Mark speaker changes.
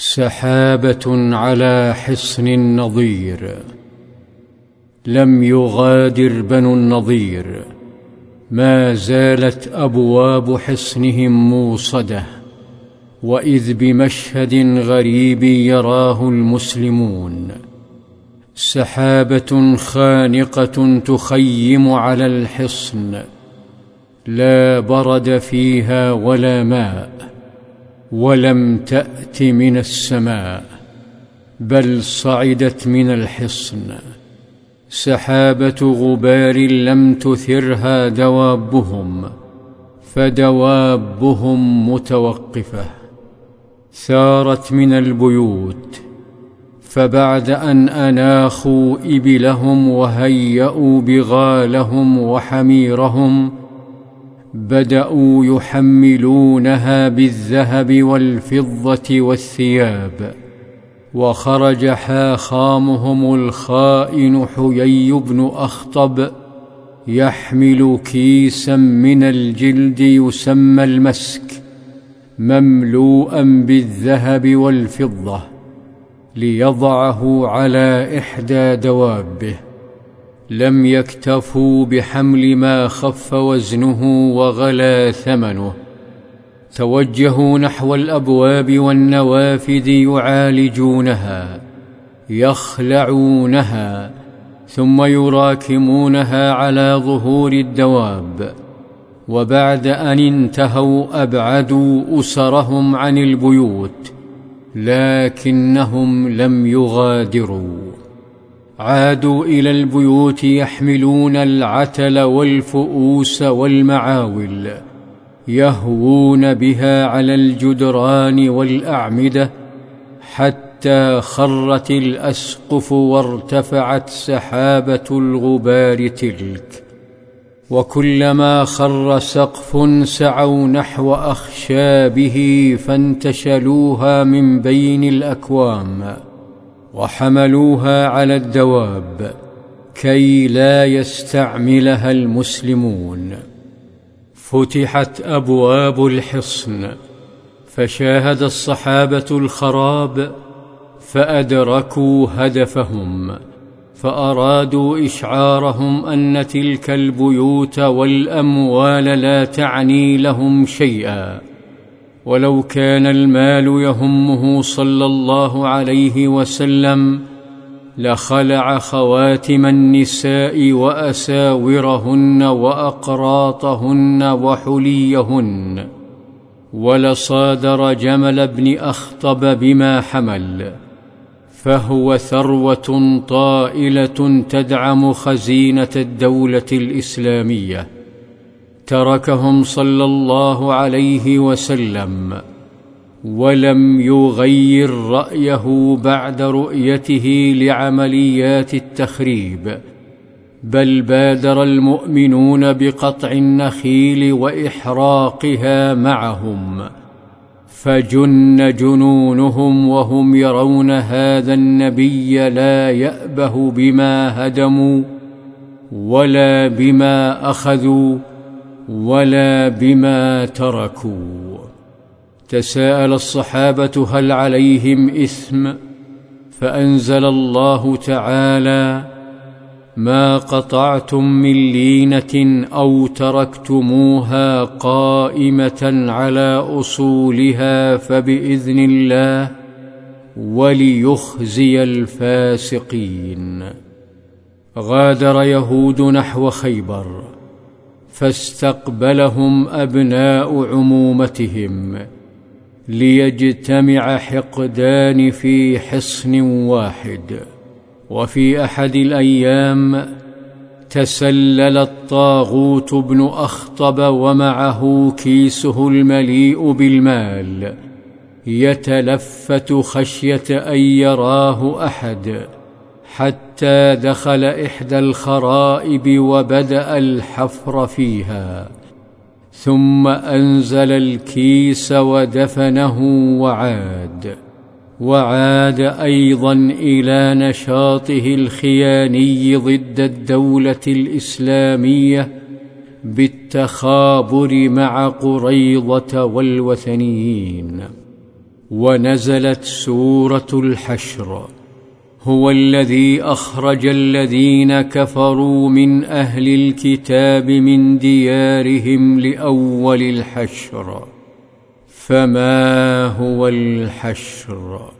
Speaker 1: سحابة على حصن نظير لم يغادر بنو النظير ما زالت أبواب حصنهم موصدة وإذ بمشهد غريب يراه المسلمون. سحابة خانقة تخيم على الحصن لا برد فيها ولا ماء. ولم تأت من السماء بل صعدت من الحصن. سحابة غبار لم تثرها دوابهم فدوابهم متوقفة. ثارت من البيوت فبعد أن أناخوا إبلهم وهيأوا بغالهم وحميرهم بدأوا يحملونها بالذهب والفضة والثياب وخرج حاخامهم الخائن حيي بن أخطب يحمل كيسا من الجلد يسمى المسك مملوءا بالذهب والفضة ليضعه على إحدى دوابه. لم يكتفوا بحمل ما خف وزنه وغلا ثمنه. توجهوا نحو الأبواب والنوافذ يعالجونها يخلعونها ثم يراكمونها على ظهور الدواب. وبعد أن انتهوا أبعدوا أسرهم عن البيوت لكنهم لم يغادروا. عادوا إلى البيوت يحملون العتل والفؤوس والمعاول يهوون بها على الجدران والأعمدة حتى خرت الأسقف وارتفعت سحابة الغبار تلك. وكلما خر سقف سعوا نحو أخشابه فانتشلوها من بين الأكوام. وحملوها على الدواب كي لا يستعملها المسلمون. فتحت أبواب الحصن فشاهد الصحابة الخراب فأدركوا هدفهم فأرادوا إشعارهم أن تلك البيوت والأموال لا تعني لهم شيئا. ولو كان المال يهمه صلى الله عليه وسلم لخلع خواتم النساء وأساورهن وأقراطهن وحليهن ولصادر جمل بن أخطب بما حمل فهو ثروة طائلة تدعم خزينة الدولة الإسلامية. تركهم صلى الله عليه وسلم ولم يغير رأيه بعد رؤيته لعمليات التخريب بل بادر المؤمنون بقطع النخيل وإحراقها معهم فجن جنونهم وهم يرون هذا النبي لا يأبه بما هدموا ولا بما أخذوا ولا بما تركوا. تساءل الصحابة هل عليهم إثم؟ فأنزل الله تعالى ما قطعتم من لينة أو تركتموها قائمة على أصولها فبإذن الله وليخزي الفاسقين. غادر يهود نحو خيبر. فاستقبلهم أبناء عمومتهم ليجتمع حقدان في حصن واحد. وفي أحد الأيام تسلل الطاغوت بن أخطب ومعه كيسه المليء بالمال يتلفت خشية أن يراه أحد حتى دخل إحدى الخرائب وبدأ الحفر فيها. ثم أنزل الكيس ودفنه وعاد. وعاد أيضا إلى نشاطه الخياني ضد الدولة الإسلامية بالتخابر مع قريضة والوثنيين. ونزلت سورة الحشر. هو الذي أخرج الذين كفروا من أهل الكتاب من ديارهم لأول الحشر. فما هو الحشر؟